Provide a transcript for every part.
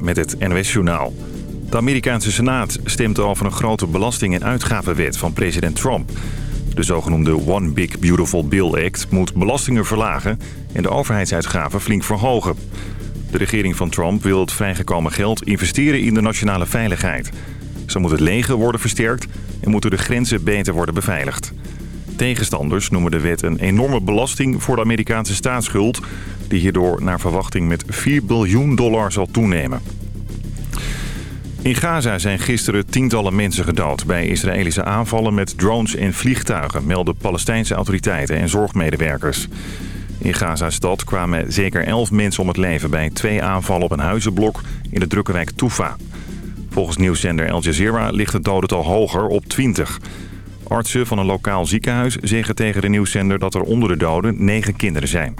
Met het NOS-journaal. De Amerikaanse Senaat stemt over een grote belasting- en uitgavenwet van president Trump. De zogenoemde One Big Beautiful Bill Act moet belastingen verlagen... en de overheidsuitgaven flink verhogen. De regering van Trump wil het vrijgekomen geld investeren in de nationale veiligheid. Zo moet het leger worden versterkt en moeten de grenzen beter worden beveiligd. Tegenstanders noemen de wet een enorme belasting voor de Amerikaanse staatsschuld... die hierdoor naar verwachting met 4 biljoen dollar zal toenemen. In Gaza zijn gisteren tientallen mensen gedood bij Israëlische aanvallen met drones en vliegtuigen... melden Palestijnse autoriteiten en zorgmedewerkers. In Gaza-stad kwamen zeker 11 mensen om het leven bij twee aanvallen op een huizenblok in de drukke wijk Tufa. Volgens nieuwszender Al Jazeera ligt het dodental hoger op 20. Artsen van een lokaal ziekenhuis zeggen tegen de nieuwszender dat er onder de doden 9 kinderen zijn.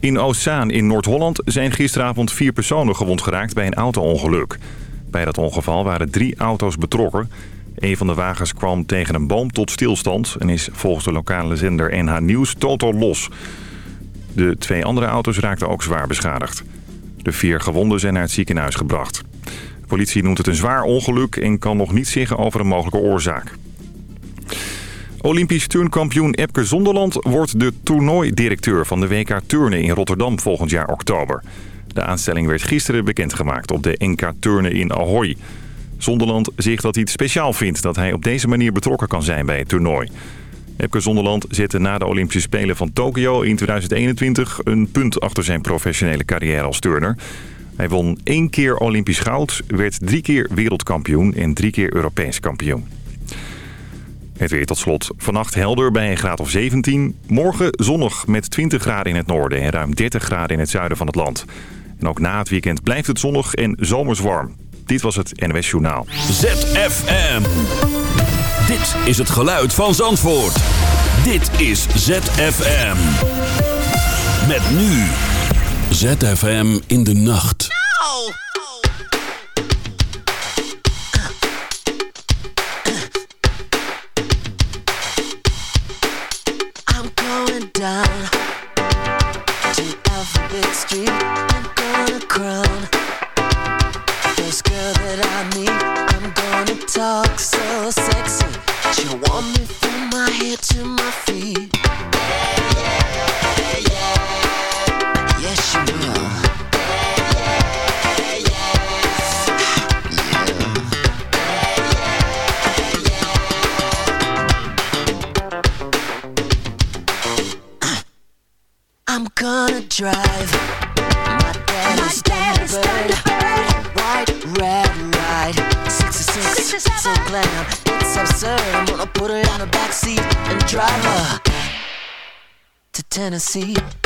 In Oostzaan in Noord-Holland zijn gisteravond vier personen gewond geraakt bij een auto-ongeluk. Bij dat ongeval waren drie auto's betrokken. Een van de wagens kwam tegen een boom tot stilstand... en is volgens de lokale zender NH Nieuws totaal los. De twee andere auto's raakten ook zwaar beschadigd. De vier gewonden zijn naar het ziekenhuis gebracht. De politie noemt het een zwaar ongeluk en kan nog niet zeggen over een mogelijke oorzaak. Olympisch turnkampioen Epke Zonderland wordt de toernooidirecteur van de WK Turnen in Rotterdam volgend jaar oktober. De aanstelling werd gisteren bekendgemaakt op de NK Turnen in Ahoy. Zonderland zegt dat hij het speciaal vindt dat hij op deze manier betrokken kan zijn bij het toernooi. Epke Zonderland zette na de Olympische Spelen van Tokio in 2021 een punt achter zijn professionele carrière als turner. Hij won één keer Olympisch goud, werd drie keer wereldkampioen en drie keer Europees kampioen. Het weer tot slot. Vannacht helder bij een graad of 17. Morgen zonnig met 20 graden in het noorden en ruim 30 graden in het zuiden van het land. En ook na het weekend blijft het zonnig en zomers warm. Dit was het NWS Journaal. ZFM. Dit is het geluid van Zandvoort. Dit is ZFM. Met nu. ZFM in de nacht. I'm going down Tennessee.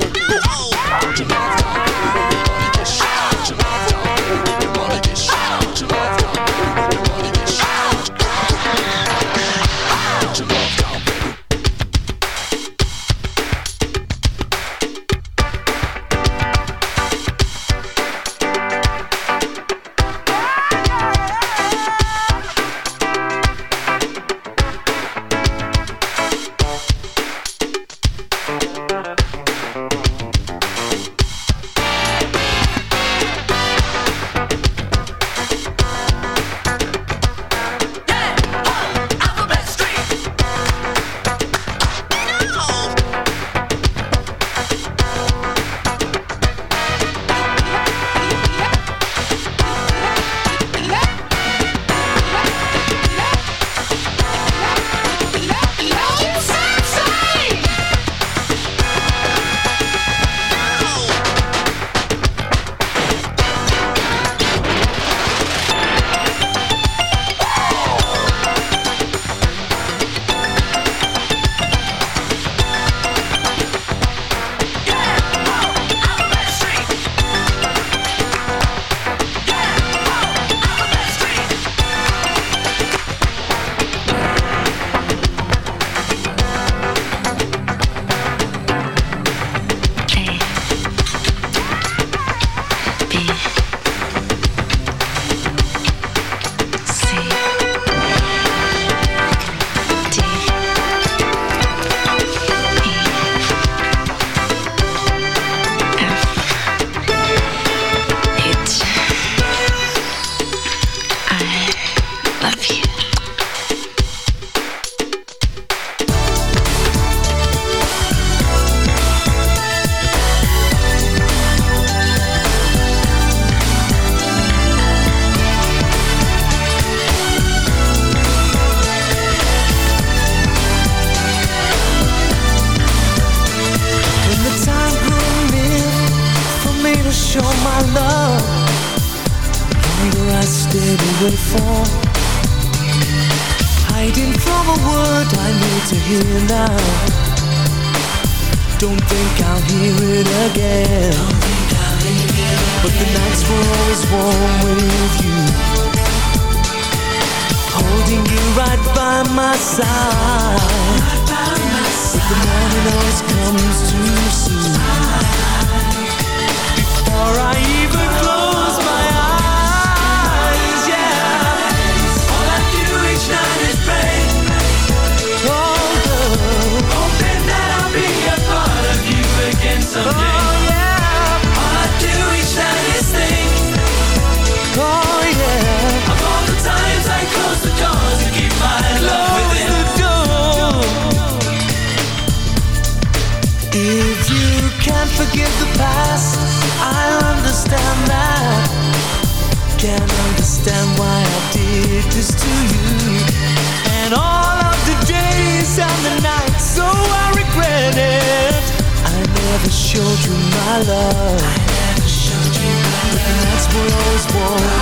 Oh,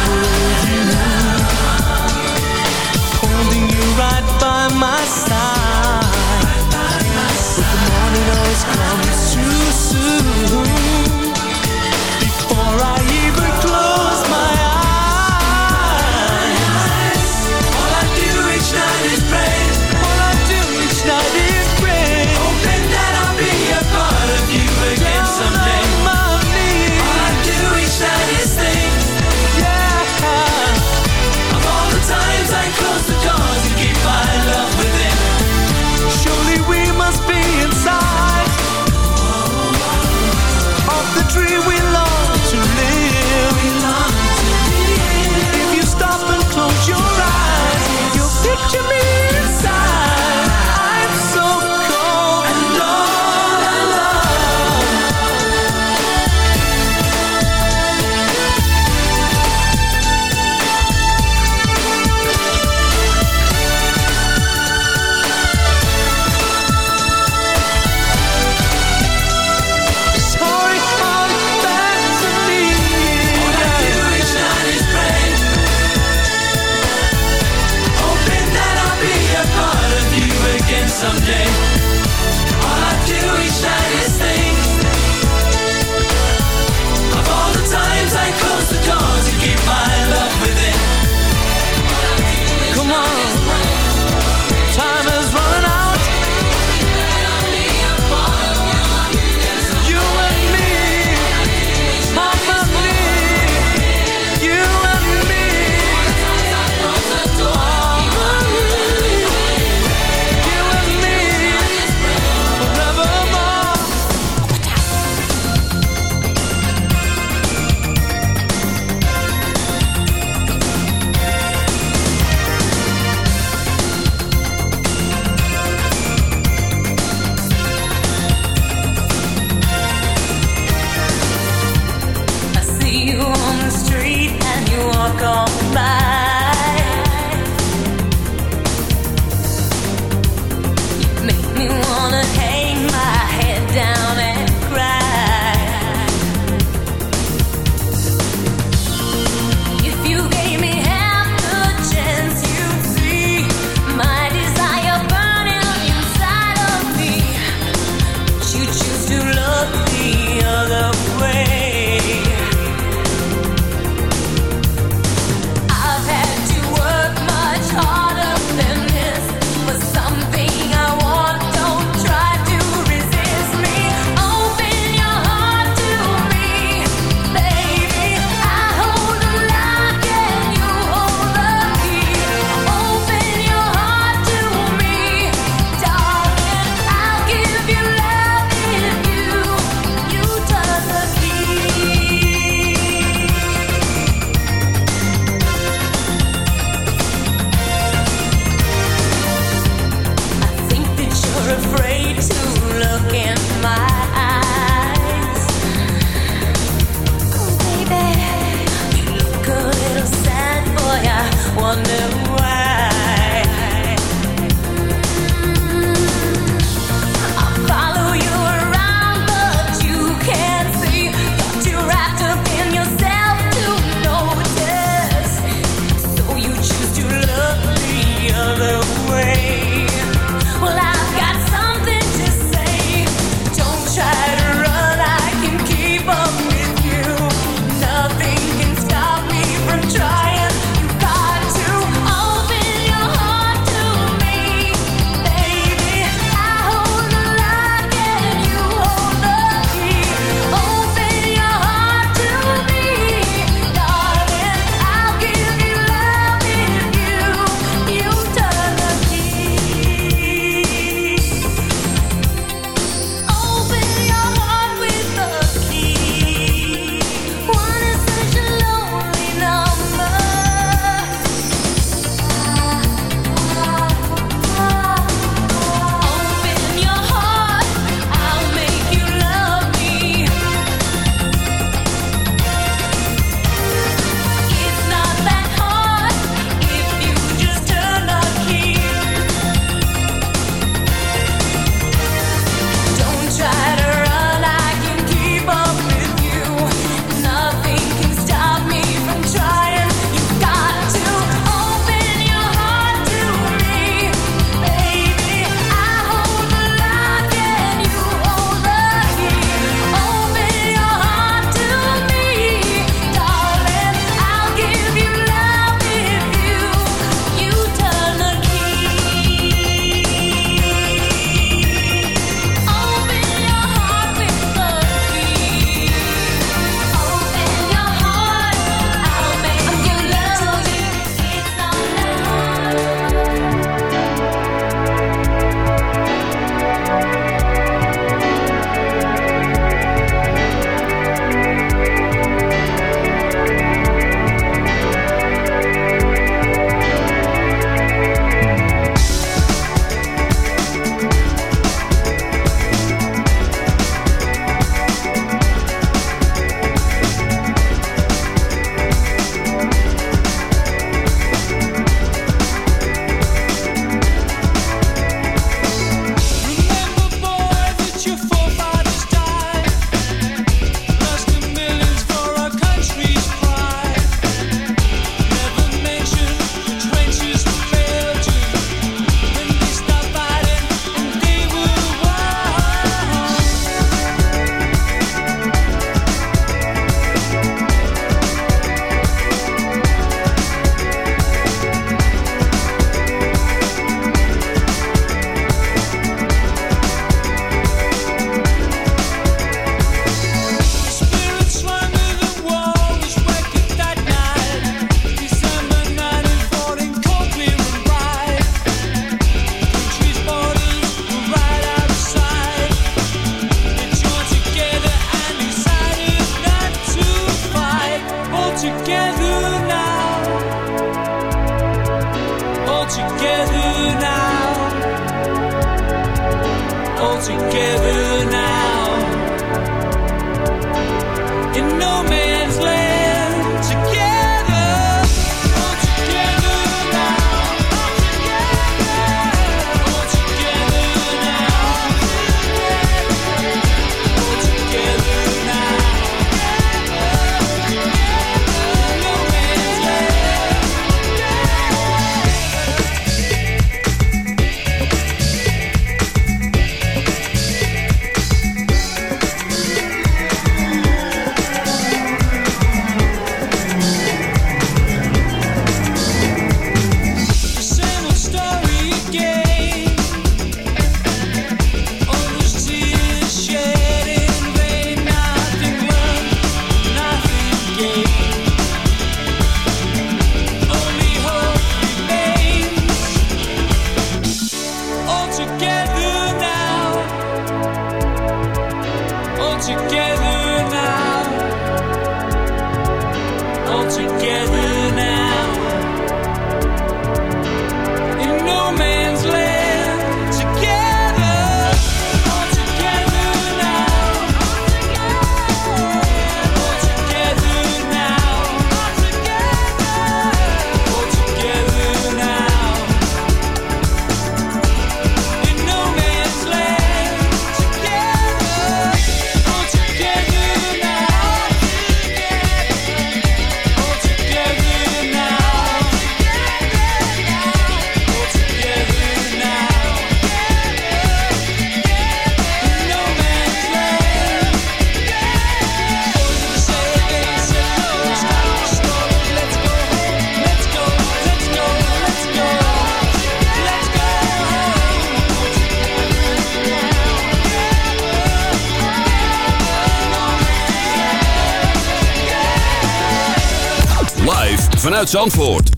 Zandvoort.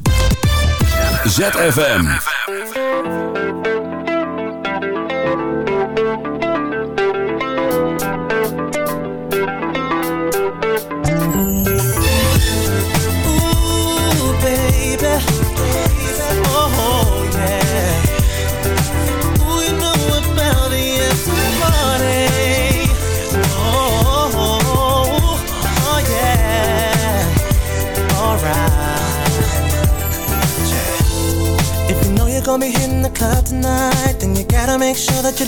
ZFM.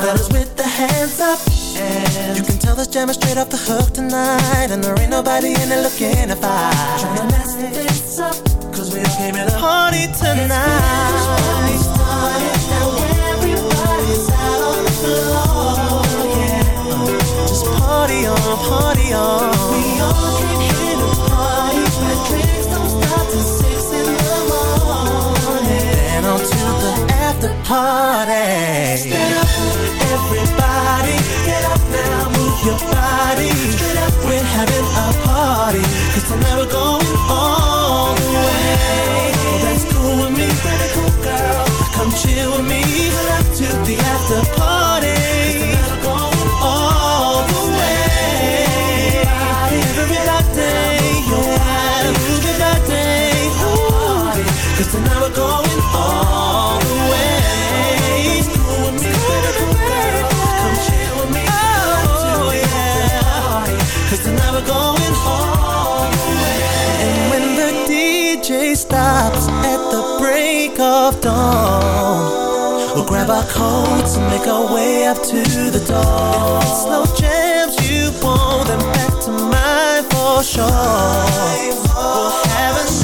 Fellas with the hands up. And you can tell this jam is straight off the hook tonight. And there ain't nobody in it looking to fight. Tryna mess this up, cause we all came here to party tonight. Now everybody's out on the floor, yeah. Just party on, party on. Party, cause tonight break of dawn, We'll grab our coats and make our way up to the door. If it's slow jams you want, then back to mine for sure. We'll have an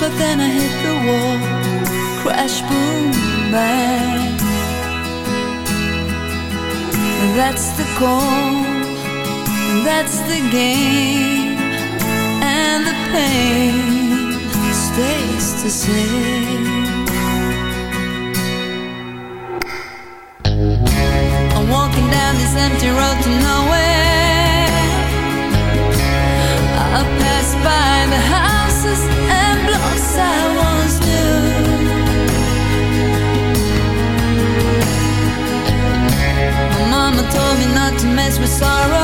But then I hit the wall, crash, boom, bang. That's the goal, that's the game, and the pain stays the same. Sorrow,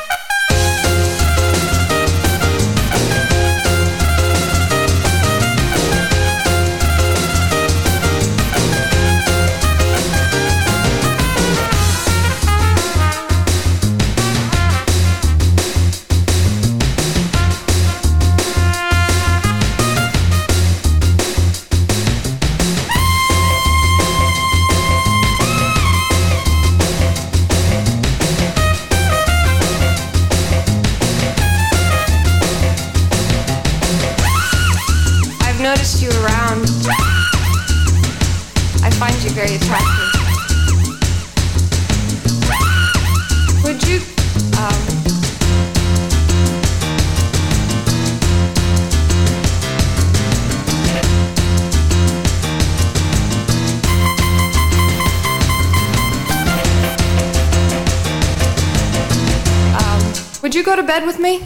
with me?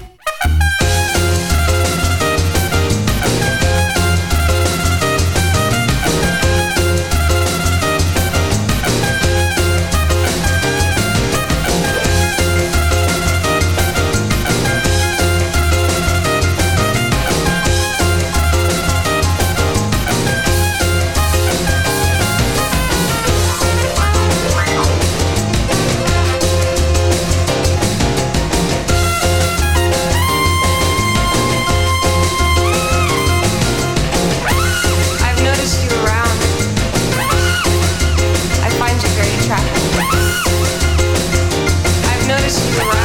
Yes.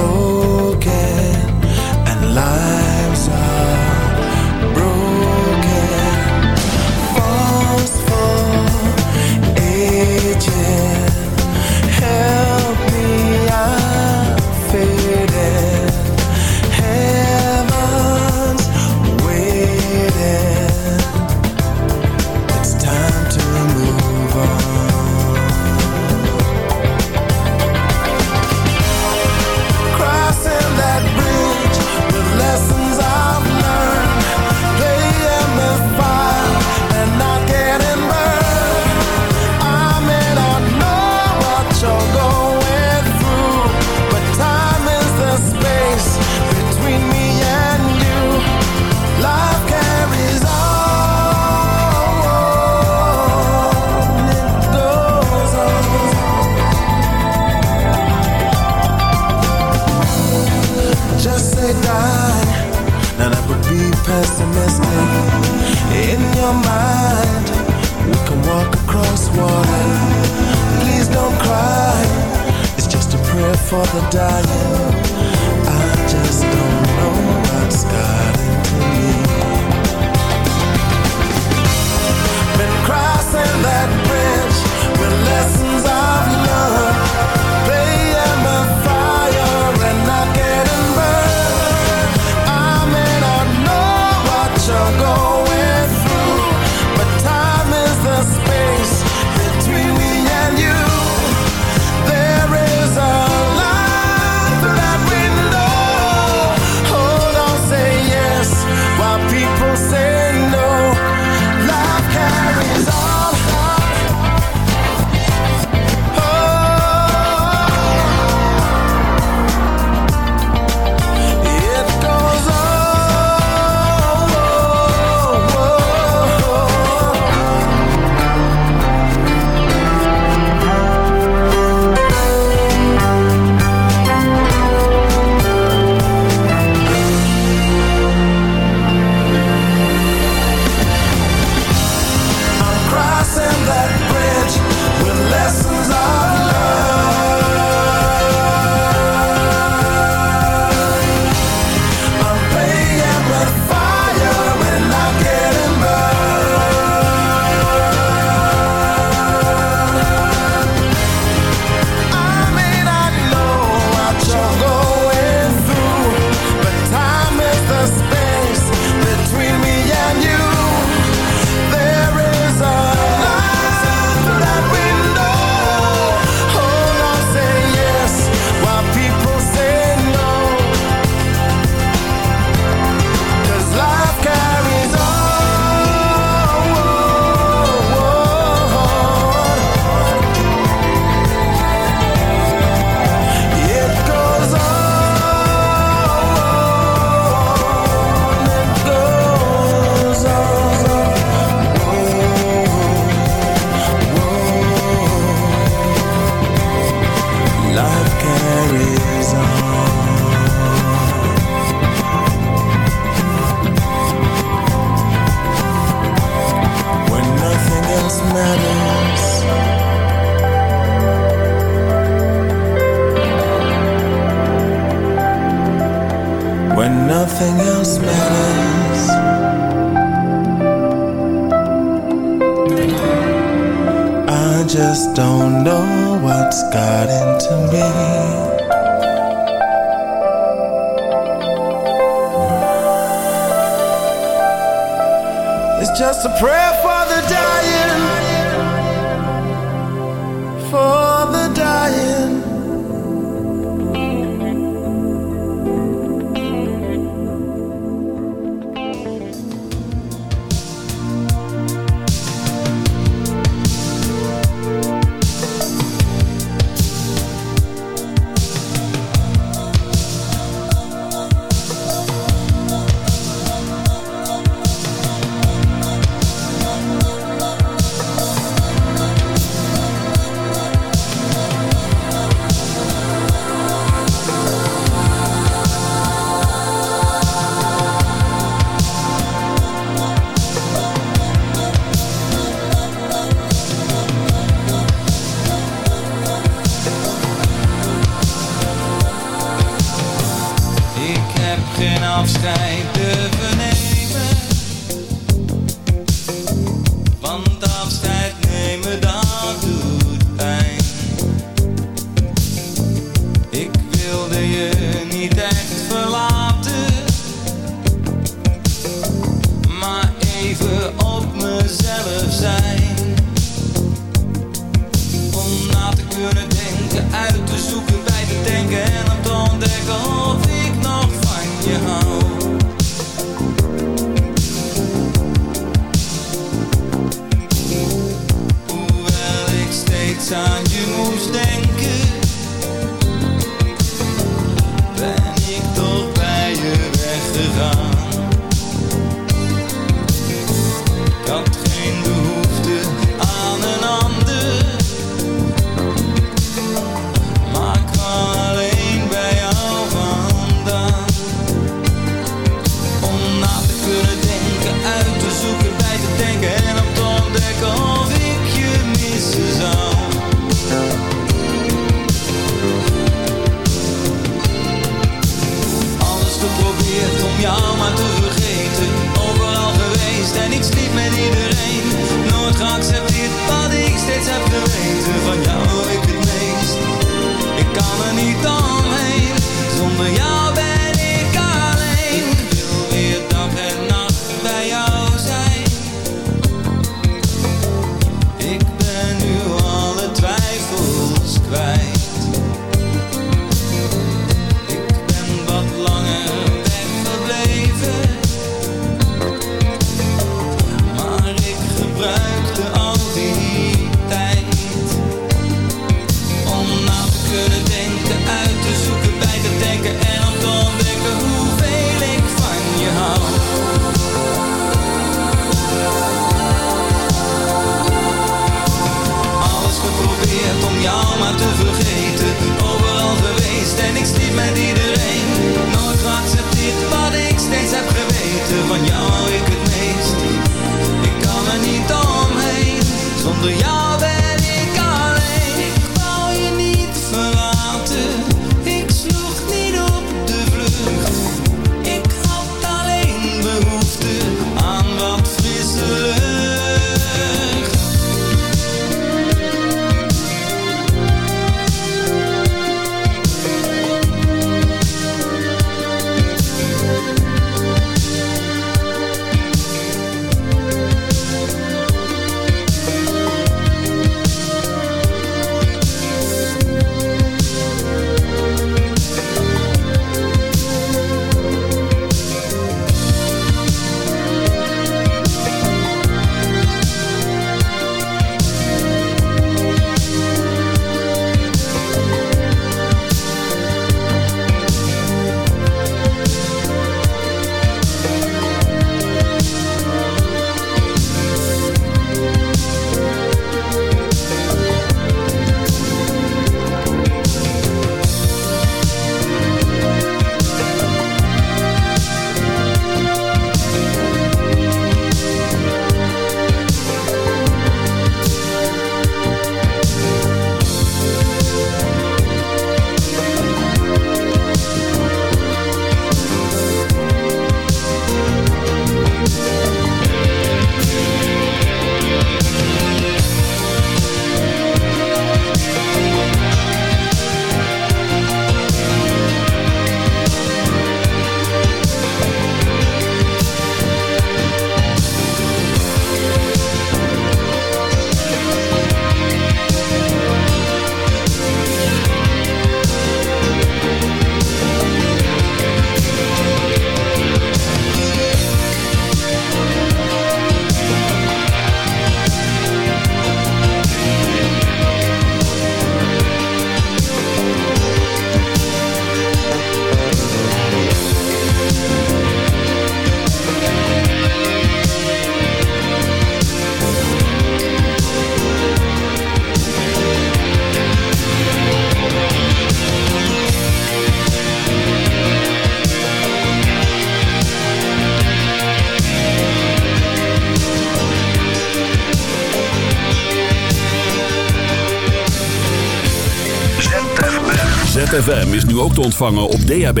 ZFM is nu ook te ontvangen op DAB+.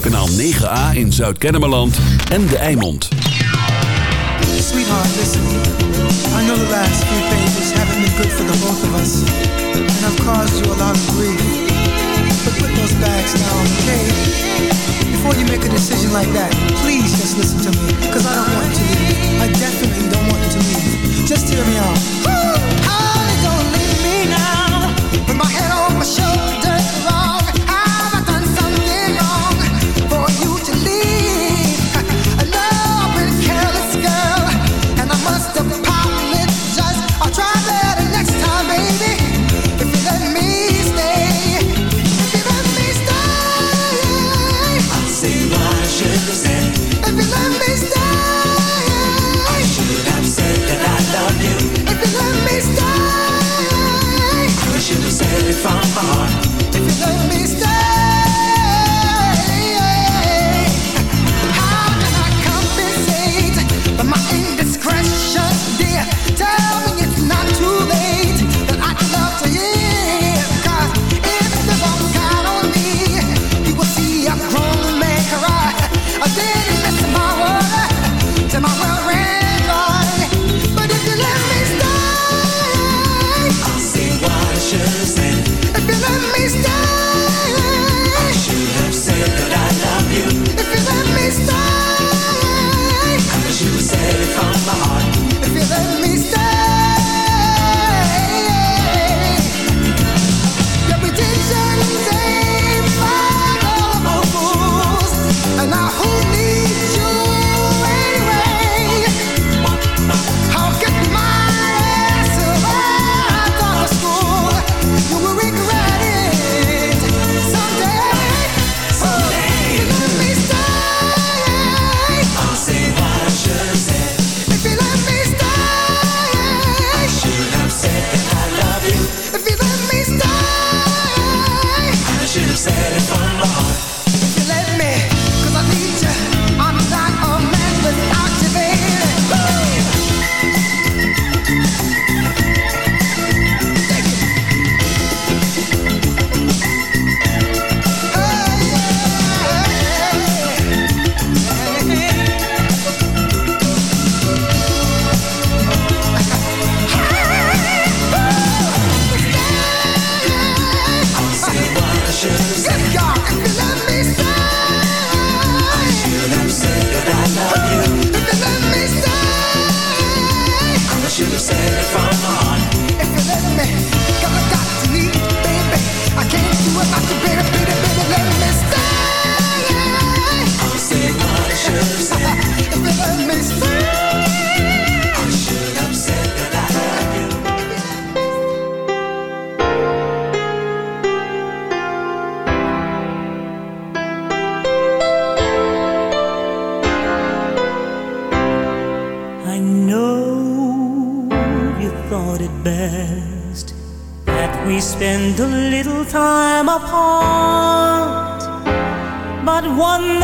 Kanaal 9A in Zuid-Kennemerland en De Eimond. Sweetheart, listen. I know the last few pages haven't been good for the both of us. And I've caused you a lot of grief. But put those bags down, okay? Before you make a decision like that, please just listen to me. Because I don't want to leave. I definitely don't want you to leave. Just hear me out. Woo! I don't leave me now. With my head on my shoulder.